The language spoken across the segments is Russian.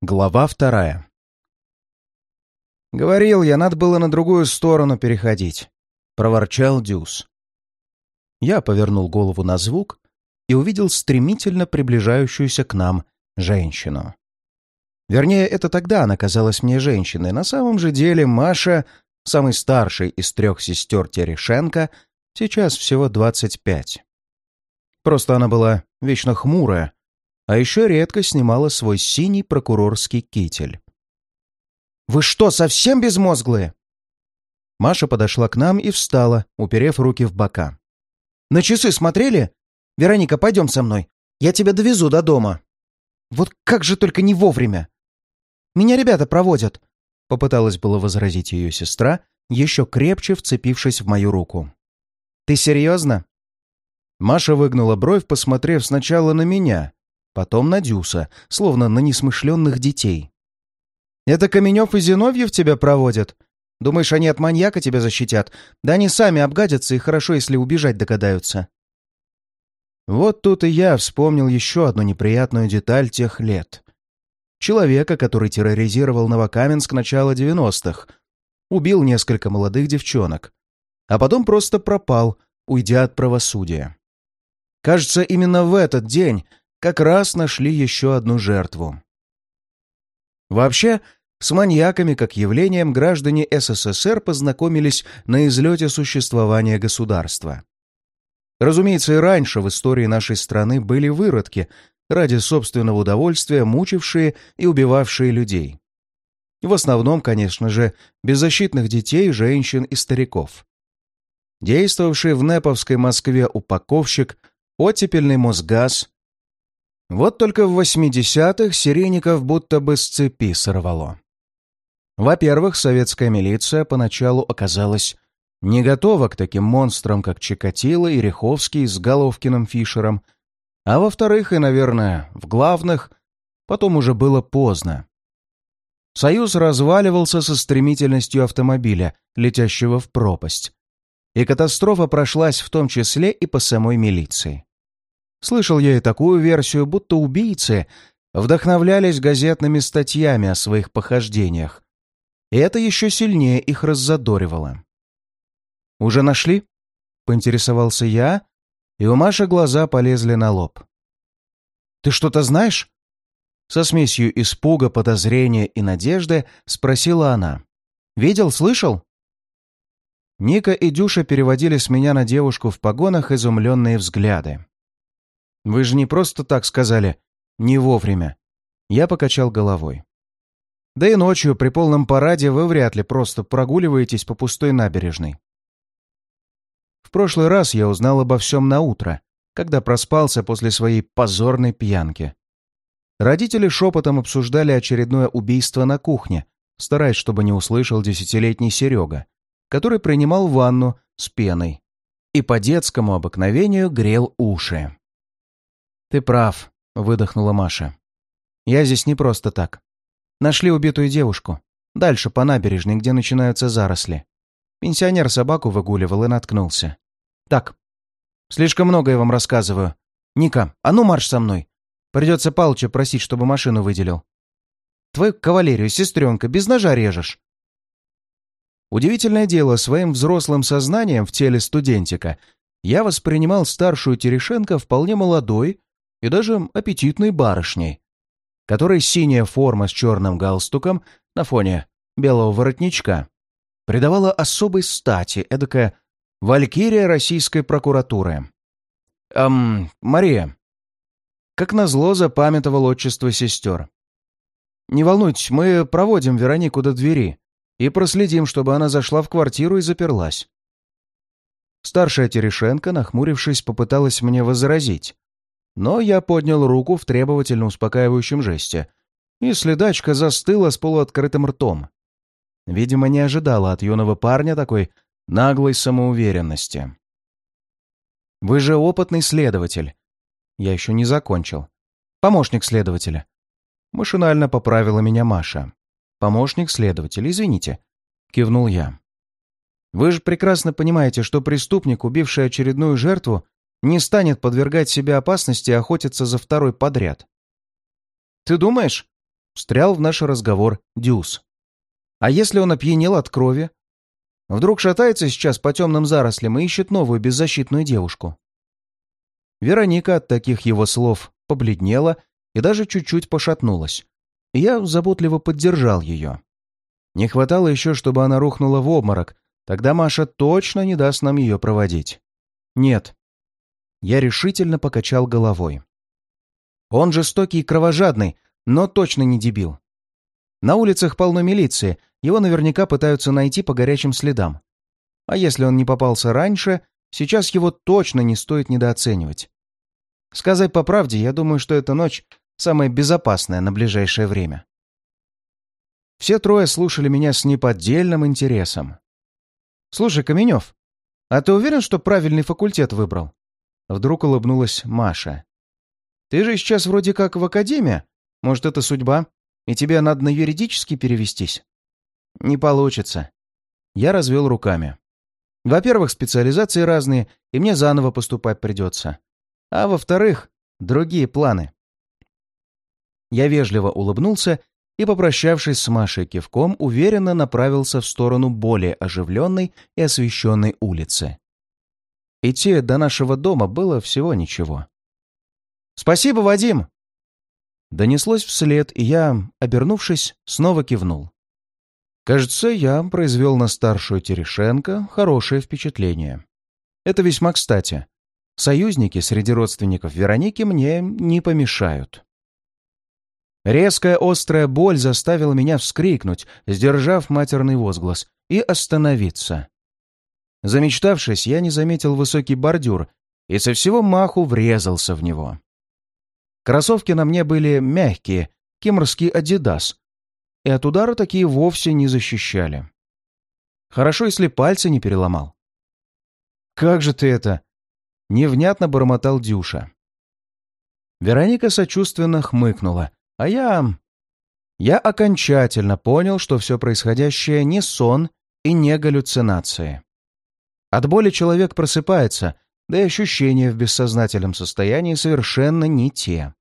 Глава вторая. «Говорил я, надо было на другую сторону переходить», — проворчал Дюс. Я повернул голову на звук и увидел стремительно приближающуюся к нам женщину. Вернее, это тогда она казалась мне женщиной. На самом же деле Маша, самый старший из трех сестер Терешенко, сейчас всего двадцать пять. Просто она была вечно хмурая, а еще редко снимала свой синий прокурорский китель. «Вы что, совсем безмозглые?» Маша подошла к нам и встала, уперев руки в бока. «На часы смотрели? Вероника, пойдем со мной. Я тебя довезу до дома». «Вот как же только не вовремя!» «Меня ребята проводят», — попыталась было возразить ее сестра, еще крепче вцепившись в мою руку. «Ты серьезно?» Маша выгнула бровь, посмотрев сначала на меня, потом на Дюса, словно на несмышленных детей. «Это Каменев и Зиновьев тебя проводят? Думаешь, они от маньяка тебя защитят? Да они сами обгадятся, и хорошо, если убежать догадаются». Вот тут и я вспомнил еще одну неприятную деталь тех лет. Человека, который терроризировал Новокаменск начала 90-х, убил несколько молодых девчонок, а потом просто пропал, уйдя от правосудия. Кажется, именно в этот день как раз нашли еще одну жертву. Вообще, с маньяками как явлением граждане СССР познакомились на излете существования государства. Разумеется, и раньше в истории нашей страны были выродки, ради собственного удовольствия мучившие и убивавшие людей. В основном, конечно же, беззащитных детей, женщин и стариков. Действовавший в Неповской Москве упаковщик, оттепельный Мосгаз, вот только в 80-х Сиреников будто бы с цепи сорвало. Во-первых, советская милиция поначалу оказалась не готова к таким монстрам, как Чикатило и Риховский с Головкиным Фишером, а во-вторых, и, наверное, в главных, потом уже было поздно. Союз разваливался со стремительностью автомобиля, летящего в пропасть. И катастрофа прошлась в том числе и по самой милиции. Слышал я и такую версию, будто убийцы вдохновлялись газетными статьями о своих похождениях. И это еще сильнее их раззадоривало. «Уже нашли?» — поинтересовался я, и у Маши глаза полезли на лоб. «Ты что-то знаешь?» Со смесью испуга, подозрения и надежды спросила она. «Видел, слышал?» Ника и Дюша переводили с меня на девушку в погонах изумленные взгляды. Вы же не просто так сказали «не вовремя». Я покачал головой. Да и ночью при полном параде вы вряд ли просто прогуливаетесь по пустой набережной. В прошлый раз я узнал обо всем на утро, когда проспался после своей позорной пьянки. Родители шепотом обсуждали очередное убийство на кухне, стараясь, чтобы не услышал десятилетний Серега, который принимал ванну с пеной и по детскому обыкновению грел уши. «Ты прав», — выдохнула Маша. «Я здесь не просто так. Нашли убитую девушку. Дальше по набережной, где начинаются заросли. Пенсионер собаку выгуливал и наткнулся. Так, слишком много я вам рассказываю. Ника, а ну марш со мной. Придется Палыча просить, чтобы машину выделил. Твою кавалерию, сестренка, без ножа режешь». Удивительное дело, своим взрослым сознанием в теле студентика я воспринимал старшую Терешенко вполне молодой и даже аппетитной барышней, которой синяя форма с черным галстуком на фоне белого воротничка придавала особой стати, эдакая валькирия российской прокуратуры. «Эм, Мария». Как назло запамятовал отчество сестер. «Не волнуйтесь, мы проводим Веронику до двери и проследим, чтобы она зашла в квартиру и заперлась». Старшая Терешенко, нахмурившись, попыталась мне возразить, но я поднял руку в требовательно успокаивающем жесте, и следачка застыла с полуоткрытым ртом. Видимо, не ожидала от юного парня такой наглой самоуверенности. «Вы же опытный следователь». Я еще не закончил. «Помощник следователя». Машинально поправила меня Маша. «Помощник следователя, извините», — кивнул я. «Вы же прекрасно понимаете, что преступник, убивший очередную жертву, не станет подвергать себе опасности и охотиться за второй подряд. «Ты думаешь?» — встрял в наш разговор Дюс. «А если он опьянел от крови? Вдруг шатается сейчас по темным зарослям и ищет новую беззащитную девушку?» Вероника от таких его слов побледнела и даже чуть-чуть пошатнулась. Я заботливо поддержал ее. Не хватало еще, чтобы она рухнула в обморок, тогда Маша точно не даст нам ее проводить. Нет. Я решительно покачал головой. Он жестокий и кровожадный, но точно не дебил. На улицах полно милиции, его наверняка пытаются найти по горячим следам. А если он не попался раньше, сейчас его точно не стоит недооценивать. Сказать по правде, я думаю, что эта ночь самая безопасная на ближайшее время. Все трое слушали меня с неподдельным интересом. «Слушай, Каменев, а ты уверен, что правильный факультет выбрал?» Вдруг улыбнулась Маша. «Ты же сейчас вроде как в академии. Может, это судьба, и тебе надо на юридический перевестись?» «Не получится». Я развел руками. «Во-первых, специализации разные, и мне заново поступать придется. А во-вторых, другие планы». Я вежливо улыбнулся и, попрощавшись с Машей кивком, уверенно направился в сторону более оживленной и освещенной улицы. Идти до нашего дома было всего ничего. «Спасибо, Вадим!» Донеслось вслед, и я, обернувшись, снова кивнул. Кажется, я произвел на старшую Терешенко хорошее впечатление. Это весьма кстати. Союзники среди родственников Вероники мне не помешают. Резкая острая боль заставила меня вскрикнуть, сдержав матерный возглас, и остановиться. Замечтавшись, я не заметил высокий бордюр и со всего маху врезался в него. Кроссовки на мне были мягкие, кимрский «Адидас», и от удара такие вовсе не защищали. Хорошо, если пальцы не переломал. «Как же ты это?» — невнятно бормотал Дюша. Вероника сочувственно хмыкнула, а я... Я окончательно понял, что все происходящее не сон и не галлюцинации. От боли человек просыпается, да и ощущения в бессознательном состоянии совершенно не те.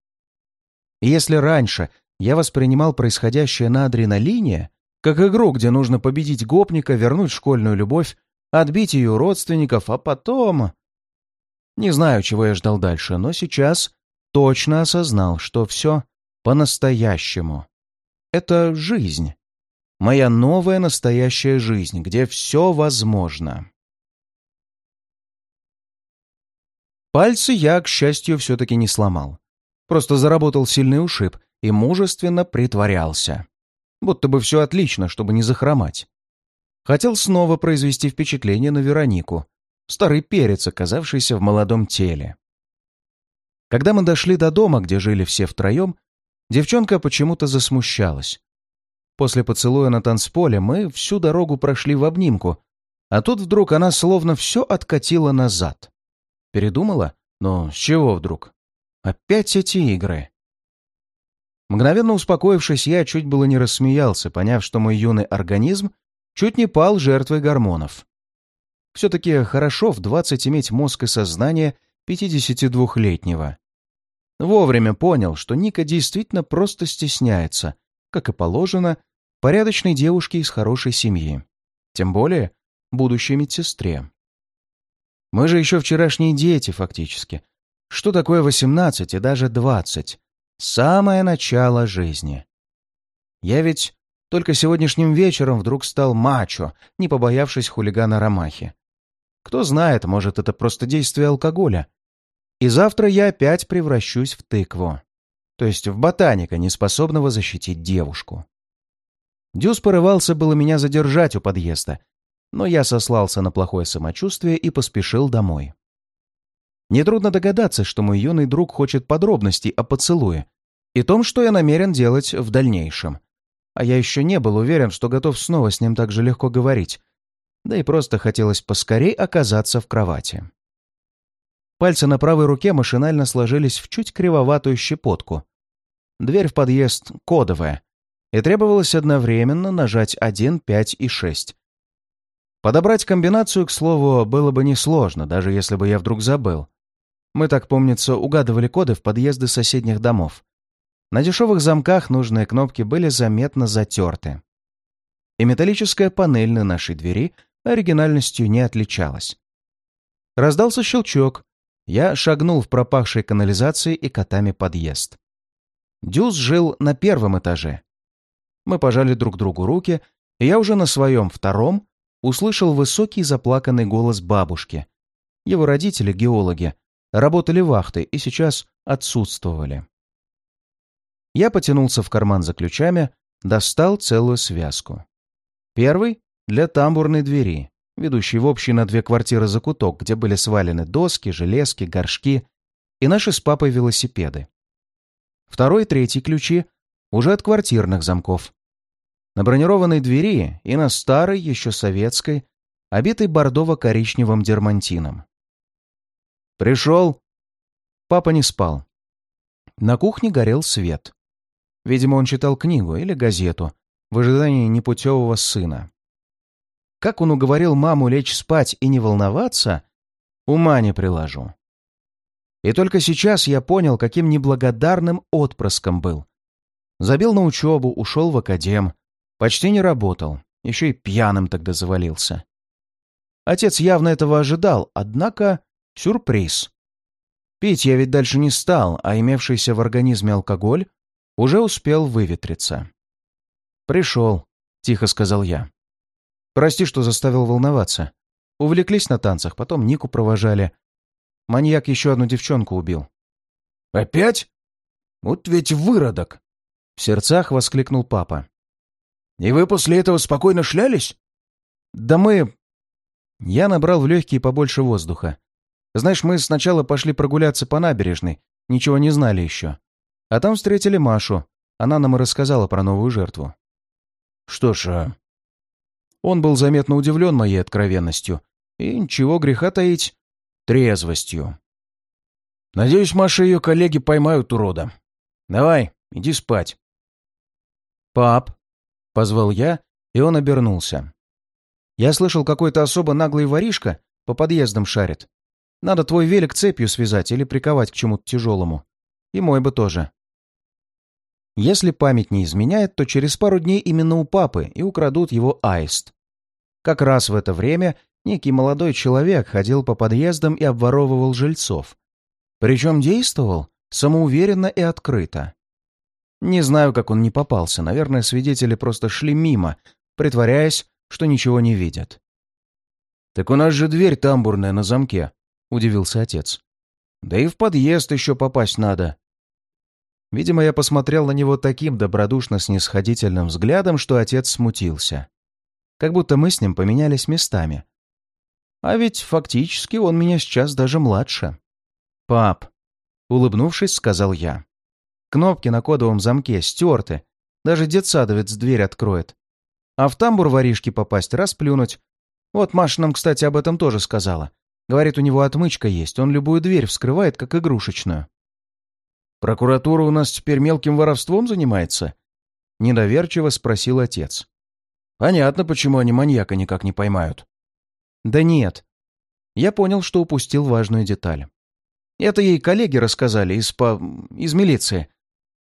Если раньше я воспринимал происходящее на адреналине, как игру, где нужно победить гопника, вернуть школьную любовь, отбить ее родственников, а потом... Не знаю, чего я ждал дальше, но сейчас точно осознал, что все по-настоящему. Это жизнь. Моя новая настоящая жизнь, где все возможно. Пальцы я, к счастью, все-таки не сломал. Просто заработал сильный ушиб и мужественно притворялся. Будто бы все отлично, чтобы не захромать. Хотел снова произвести впечатление на Веронику, старый перец, оказавшийся в молодом теле. Когда мы дошли до дома, где жили все втроем, Девчонка почему-то засмущалась. После поцелуя на танцполе мы всю дорогу прошли в обнимку, а тут вдруг она словно все откатила назад. Передумала? Но с чего вдруг? Опять эти игры. Мгновенно успокоившись, я чуть было не рассмеялся, поняв, что мой юный организм чуть не пал жертвой гормонов. Все-таки хорошо в двадцать иметь мозг и сознание 52-летнего. Вовремя понял, что Ника действительно просто стесняется, как и положено, порядочной девушке из хорошей семьи. Тем более будущей медсестре. Мы же еще вчерашние дети, фактически. Что такое 18 и даже 20? Самое начало жизни. Я ведь только сегодняшним вечером вдруг стал мачо, не побоявшись хулигана Ромахи. Кто знает, может, это просто действие алкоголя. И завтра я опять превращусь в тыкву. То есть в ботаника, не способного защитить девушку. Дюс порывался было меня задержать у подъезда, но я сослался на плохое самочувствие и поспешил домой. Нетрудно догадаться, что мой юный друг хочет подробностей о поцелуе и том, что я намерен делать в дальнейшем. А я еще не был уверен, что готов снова с ним так же легко говорить, да и просто хотелось поскорей оказаться в кровати. Пальцы на правой руке машинально сложились в чуть кривоватую щепотку. Дверь в подъезд кодовая, и требовалось одновременно нажать 1, 5 и 6. Подобрать комбинацию, к слову, было бы несложно, даже если бы я вдруг забыл. Мы, так помнится, угадывали коды в подъезды соседних домов. На дешевых замках нужные кнопки были заметно затерты. И металлическая панель на нашей двери оригинальностью не отличалась. Раздался щелчок. Я шагнул в пропахшей канализации и котами подъезд. Дюс жил на первом этаже. Мы пожали друг другу руки, и я уже на своем втором услышал высокий заплаканный голос бабушки. Его родители, геологи, работали вахтой и сейчас отсутствовали. Я потянулся в карман за ключами, достал целую связку. Первый — для тамбурной двери, ведущей в общий на две квартиры закуток, где были свалены доски, железки, горшки и наши с папой велосипеды. Второй и третий ключи уже от квартирных замков. На бронированной двери и на старой, еще советской, обитой бордово-коричневым дермантином. «Пришел?» Папа не спал. На кухне горел свет. Видимо, он читал книгу или газету в ожидании непутевого сына. Как он уговорил маму лечь спать и не волноваться, ума не приложу. И только сейчас я понял, каким неблагодарным отпрыском был. Забил на учебу, ушел в академ, почти не работал, еще и пьяным тогда завалился. Отец явно этого ожидал, однако сюрприз. Пить я ведь дальше не стал, а имевшийся в организме алкоголь уже успел выветриться. «Пришел», — тихо сказал я. Прости, что заставил волноваться. Увлеклись на танцах, потом Нику провожали. Маньяк еще одну девчонку убил. «Опять? Вот ведь выродок!» В сердцах воскликнул папа. «И вы после этого спокойно шлялись?» «Да мы...» Я набрал в легкие побольше воздуха. Знаешь, мы сначала пошли прогуляться по набережной, ничего не знали еще. А там встретили Машу. Она нам и рассказала про новую жертву. «Что ж, а он был заметно удивлен моей откровенностью и, ничего греха таить, трезвостью. «Надеюсь, Маша и ее коллеги поймают урода. Давай, иди спать». «Пап», — позвал я, и он обернулся. «Я слышал, какой-то особо наглый воришка по подъездам шарит. Надо твой велик цепью связать или приковать к чему-то тяжелому. И мой бы тоже». Если память не изменяет, то через пару дней именно у папы и украдут его аист. Как раз в это время некий молодой человек ходил по подъездам и обворовывал жильцов. Причем действовал самоуверенно и открыто. Не знаю, как он не попался. Наверное, свидетели просто шли мимо, притворяясь, что ничего не видят. «Так у нас же дверь тамбурная на замке», — удивился отец. «Да и в подъезд еще попасть надо». Видимо, я посмотрел на него таким добродушно-снисходительным взглядом, что отец смутился. Как будто мы с ним поменялись местами. А ведь фактически он меня сейчас даже младше. «Пап», — улыбнувшись, сказал я. «Кнопки на кодовом замке стерты. Даже детсадовец дверь откроет. А в тамбур воришки попасть, расплюнуть. Вот Маша нам, кстати, об этом тоже сказала. Говорит, у него отмычка есть, он любую дверь вскрывает, как игрушечную. «Прокуратура у нас теперь мелким воровством занимается?» Недоверчиво спросил отец. «Понятно, почему они маньяка никак не поймают». «Да нет». Я понял, что упустил важную деталь. Это ей коллеги рассказали из, по... из милиции.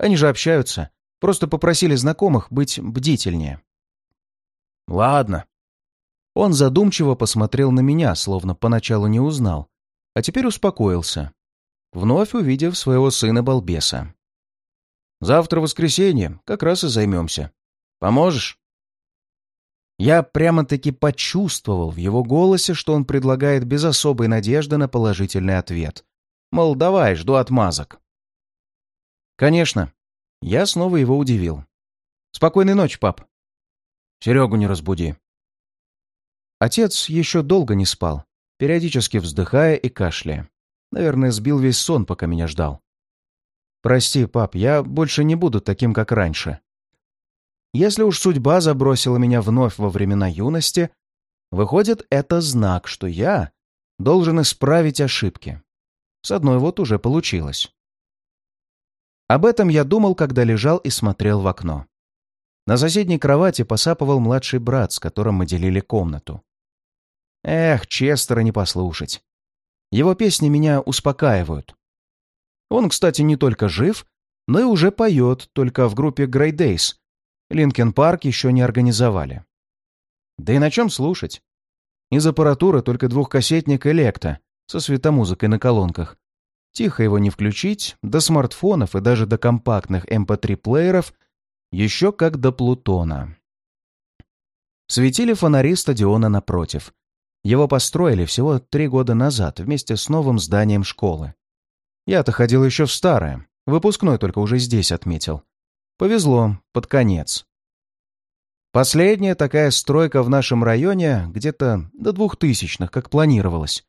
Они же общаются. Просто попросили знакомых быть бдительнее. «Ладно». Он задумчиво посмотрел на меня, словно поначалу не узнал, а теперь успокоился вновь увидев своего сына-балбеса. «Завтра воскресенье, как раз и займемся. Поможешь?» Я прямо-таки почувствовал в его голосе, что он предлагает без особой надежды на положительный ответ. Мол, давай, жду отмазок. «Конечно». Я снова его удивил. «Спокойной ночи, пап». «Серегу не разбуди». Отец еще долго не спал, периодически вздыхая и кашляя. Наверное, сбил весь сон, пока меня ждал. «Прости, пап, я больше не буду таким, как раньше. Если уж судьба забросила меня вновь во времена юности, выходит, это знак, что я должен исправить ошибки. С одной вот уже получилось». Об этом я думал, когда лежал и смотрел в окно. На соседней кровати посапывал младший брат, с которым мы делили комнату. Эх, Честера не послушать. Его песни меня успокаивают. Он, кстати, не только жив, но и уже поет, только в группе Grey Days. Линкен Парк еще не организовали. Да и на чем слушать? Из аппаратуры только двухкассетник Электа со светомузыкой на колонках. Тихо его не включить, до смартфонов и даже до компактных MP3-плееров эм еще как до Плутона. Светили фонари стадиона напротив. Его построили всего три года назад вместе с новым зданием школы. Я-то ходил еще в старое, выпускной только уже здесь отметил. Повезло, под конец. Последняя такая стройка в нашем районе где-то до двухтысячных, как планировалось.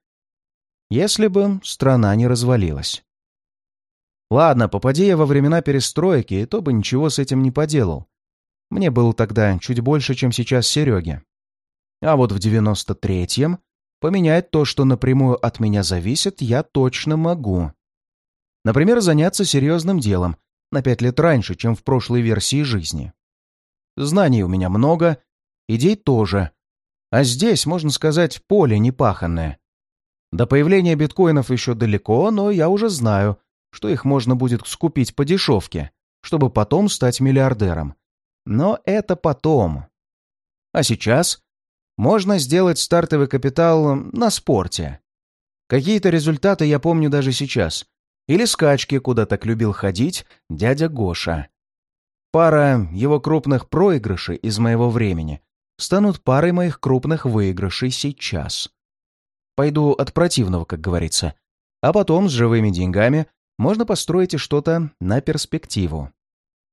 Если бы страна не развалилась. Ладно, попади я во времена перестройки, то бы ничего с этим не поделал. Мне было тогда чуть больше, чем сейчас Сереге. А вот в девяносто третьем поменять то, что напрямую от меня зависит, я точно могу. Например, заняться серьезным делом на пять лет раньше, чем в прошлой версии жизни. Знаний у меня много, идей тоже. А здесь, можно сказать, поле непаханное. До появления биткоинов еще далеко, но я уже знаю, что их можно будет скупить по дешевке, чтобы потом стать миллиардером. Но это потом. А сейчас можно сделать стартовый капитал на спорте. Какие-то результаты я помню даже сейчас. Или скачки, куда так любил ходить дядя Гоша. Пара его крупных проигрышей из моего времени станут парой моих крупных выигрышей сейчас. Пойду от противного, как говорится. А потом с живыми деньгами можно построить и что-то на перспективу.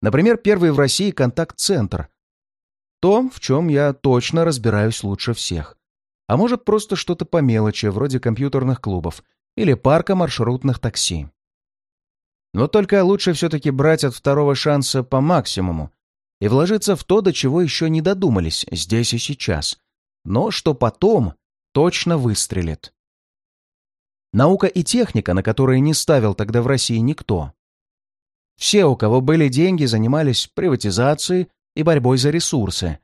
Например, первый в России контакт-центр. То, в чем я точно разбираюсь лучше всех. А может, просто что-то по мелочи, вроде компьютерных клубов или парка маршрутных такси. Но только лучше все-таки брать от второго шанса по максимуму и вложиться в то, до чего еще не додумались здесь и сейчас, но что потом точно выстрелит. Наука и техника, на которые не ставил тогда в России никто. Все, у кого были деньги, занимались приватизацией и борьбой за ресурсы.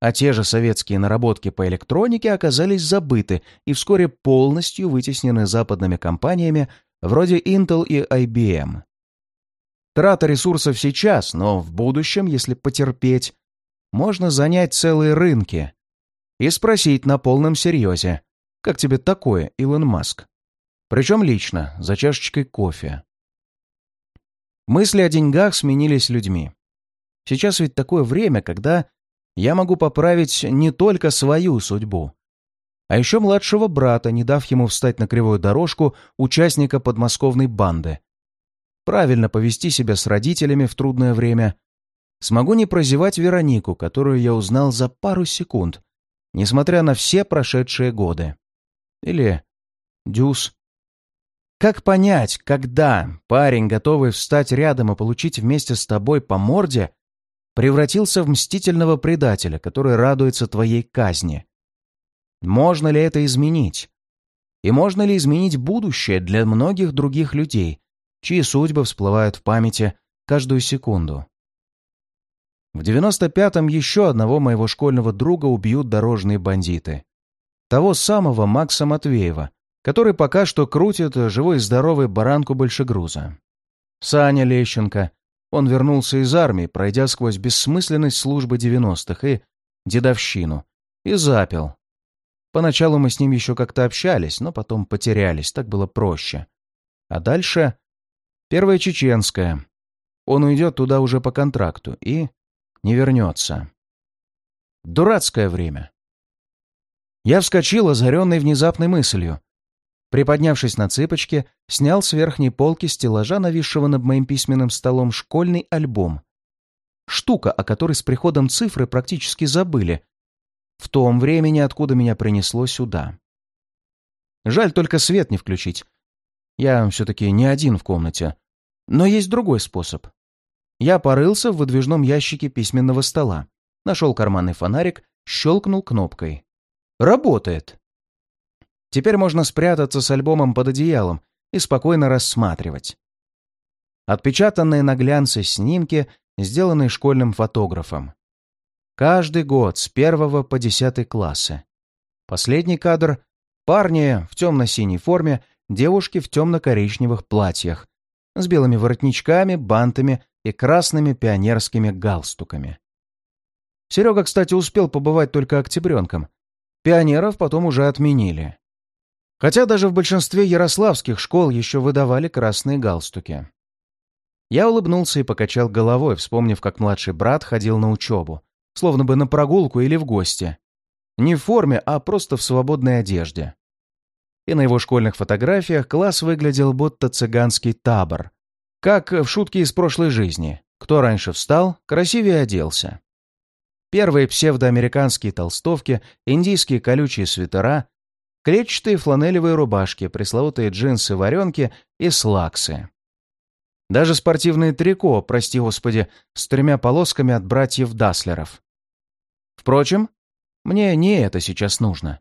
А те же советские наработки по электронике оказались забыты и вскоре полностью вытеснены западными компаниями вроде Intel и IBM. Трата ресурсов сейчас, но в будущем, если потерпеть, можно занять целые рынки и спросить на полном серьезе, как тебе такое, Илон Маск? Причем лично, за чашечкой кофе. Мысли о деньгах сменились людьми. Сейчас ведь такое время, когда я могу поправить не только свою судьбу, а еще младшего брата, не дав ему встать на кривую дорожку участника подмосковной банды. Правильно повести себя с родителями в трудное время. Смогу не прозевать Веронику, которую я узнал за пару секунд, несмотря на все прошедшие годы. Или Дюс. Как понять, когда парень, готовый встать рядом и получить вместе с тобой по морде, превратился в мстительного предателя, который радуется твоей казни? Можно ли это изменить? И можно ли изменить будущее для многих других людей, чьи судьбы всплывают в памяти каждую секунду? В 95-м еще одного моего школьного друга убьют дорожные бандиты. Того самого Макса Матвеева, который пока что крутит живой и здоровый баранку большегруза. Саня Лещенко. Он вернулся из армии, пройдя сквозь бессмысленность службы 90-х и дедовщину, и запил, Поначалу мы с ним еще как-то общались, но потом потерялись, так было проще. А дальше... Первая чеченская. Он уйдет туда уже по контракту и не вернется. Дурацкое время. Я вскочил, озаренный внезапной мыслью. Приподнявшись на цыпочки, снял с верхней полки стеллажа, нависшего над моим письменным столом, школьный альбом. Штука, о которой с приходом цифры практически забыли, в том времени, откуда меня принесло сюда. Жаль только свет не включить. Я все-таки не один в комнате. Но есть другой способ. Я порылся в выдвижном ящике письменного стола, нашел карманный фонарик, щелкнул кнопкой. Работает. Теперь можно спрятаться с альбомом под одеялом и спокойно рассматривать. Отпечатанные на глянце снимки, сделанные школьным фотографом. Каждый год с первого по десятый классы. Последний кадр — парни в темно-синей форме, девушки в темно-коричневых платьях. С белыми воротничками, бантами и красными пионерскими галстуками. Серега, кстати, успел побывать только октябренком. Пионеров потом уже отменили. Хотя даже в большинстве ярославских школ еще выдавали красные галстуки. Я улыбнулся и покачал головой, вспомнив, как младший брат ходил на учебу, словно бы на прогулку или в гости. Не в форме, а просто в свободной одежде. И на его школьных фотографиях класс выглядел будто цыганский табор. Как в шутке из прошлой жизни. Кто раньше встал, красивее оделся. Первые псевдоамериканские толстовки, индийские колючие свитера, клетчатые фланелевые рубашки, пресловутые джинсы-варенки и слаксы. Даже спортивное трико, прости господи, с тремя полосками от братьев Даслеров. Впрочем, мне не это сейчас нужно.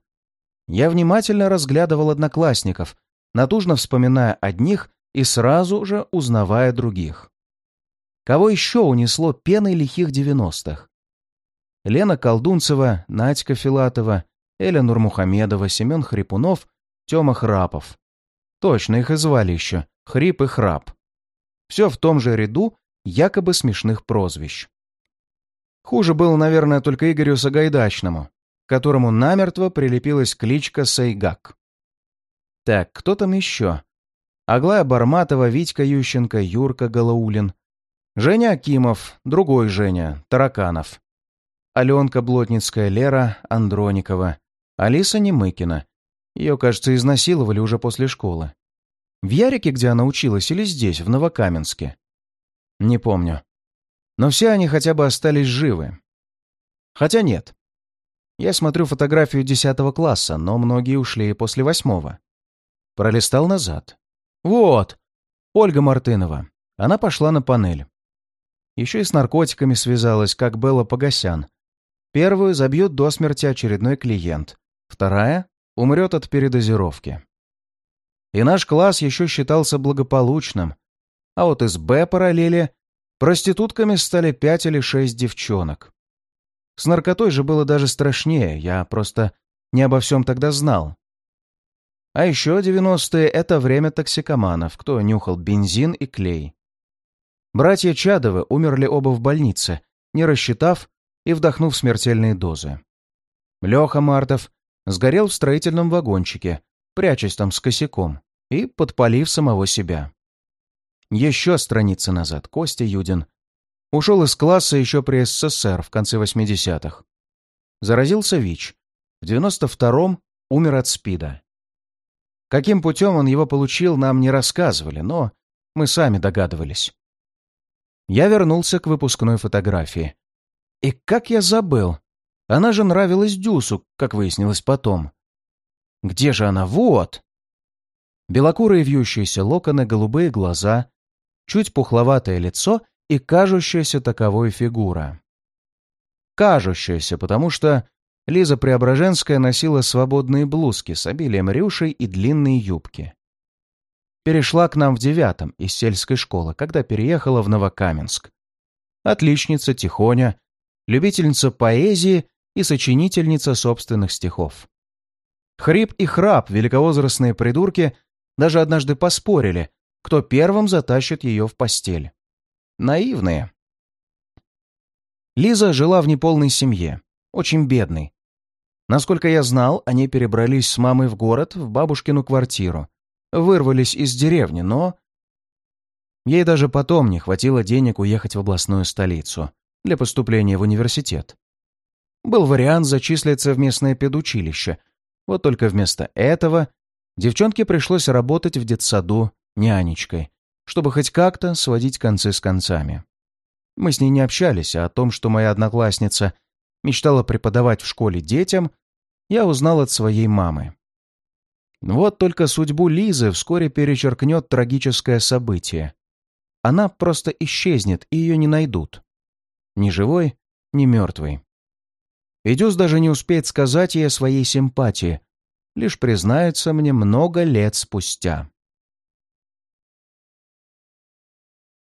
Я внимательно разглядывал одноклассников, натужно вспоминая одних и сразу же узнавая других. Кого еще унесло пеной лихих девяностых? Лена Колдунцева, Надька Филатова, Эля Нурмухамедова, Семен Хрипунов, Тёма Храпов. Точно их и звали еще. Хрип и Храп. Все в том же ряду якобы смешных прозвищ. Хуже было, наверное, только Игорю Сагайдачному, которому намертво прилепилась кличка Сайгак. Так, кто там еще? Аглая Барматова, Витька Ющенко, Юрка Галаулин, Женя Акимов, другой Женя, Тараканов, Аленка Блотницкая, Лера Андроникова, Алиса Немыкина. Ее, кажется, изнасиловали уже после школы. В Ярике, где она училась, или здесь, в Новокаменске? Не помню. Но все они хотя бы остались живы. Хотя нет. Я смотрю фотографию десятого класса, но многие ушли после восьмого. Пролистал назад. Вот! Ольга Мартынова. Она пошла на панель. Еще и с наркотиками связалась, как Белла Погосян. Первую забьет до смерти очередной клиент. Вторая умрет от передозировки. И наш класс еще считался благополучным. А вот из Б параллели проститутками стали пять или шесть девчонок. С наркотой же было даже страшнее, я просто не обо всем тогда знал. А еще 90-е — это время токсикоманов, кто нюхал бензин и клей. Братья Чадовы умерли оба в больнице, не рассчитав и вдохнув смертельные дозы. Леха Мартов сгорел в строительном вагончике, прячась там с косяком и подпалив самого себя. Еще страницы назад Костя Юдин ушел из класса еще при СССР в конце 80-х. Заразился ВИЧ. В 92-м умер от СПИДа. Каким путем он его получил, нам не рассказывали, но мы сами догадывались. Я вернулся к выпускной фотографии. И как я забыл! Она же нравилась Дюсу, как выяснилось потом. Где же она? Вот! Белокурые вьющиеся локоны, голубые глаза, чуть пухловатое лицо и кажущаяся таковой фигура. Кажущаяся, потому что Лиза Преображенская носила свободные блузки с обилием рюшей и длинные юбки. Перешла к нам в девятом из сельской школы, когда переехала в Новокаменск. Отличница, тихоня, любительница поэзии и сочинительница собственных стихов. Хрип и храп, великовозрастные придурки, даже однажды поспорили, кто первым затащит ее в постель. Наивные. Лиза жила в неполной семье, очень бедной, Насколько я знал, они перебрались с мамой в город, в бабушкину квартиру. Вырвались из деревни, но... Ей даже потом не хватило денег уехать в областную столицу для поступления в университет. Был вариант зачислиться в местное педучилище. Вот только вместо этого девчонке пришлось работать в детсаду нянечкой, чтобы хоть как-то сводить концы с концами. Мы с ней не общались, а о том, что моя одноклассница мечтала преподавать в школе детям, я узнал от своей мамы. Вот только судьбу Лизы вскоре перечеркнет трагическое событие. Она просто исчезнет, и ее не найдут. Ни живой, ни мертвый. Идюс даже не успеет сказать ей о своей симпатии, лишь признается мне много лет спустя.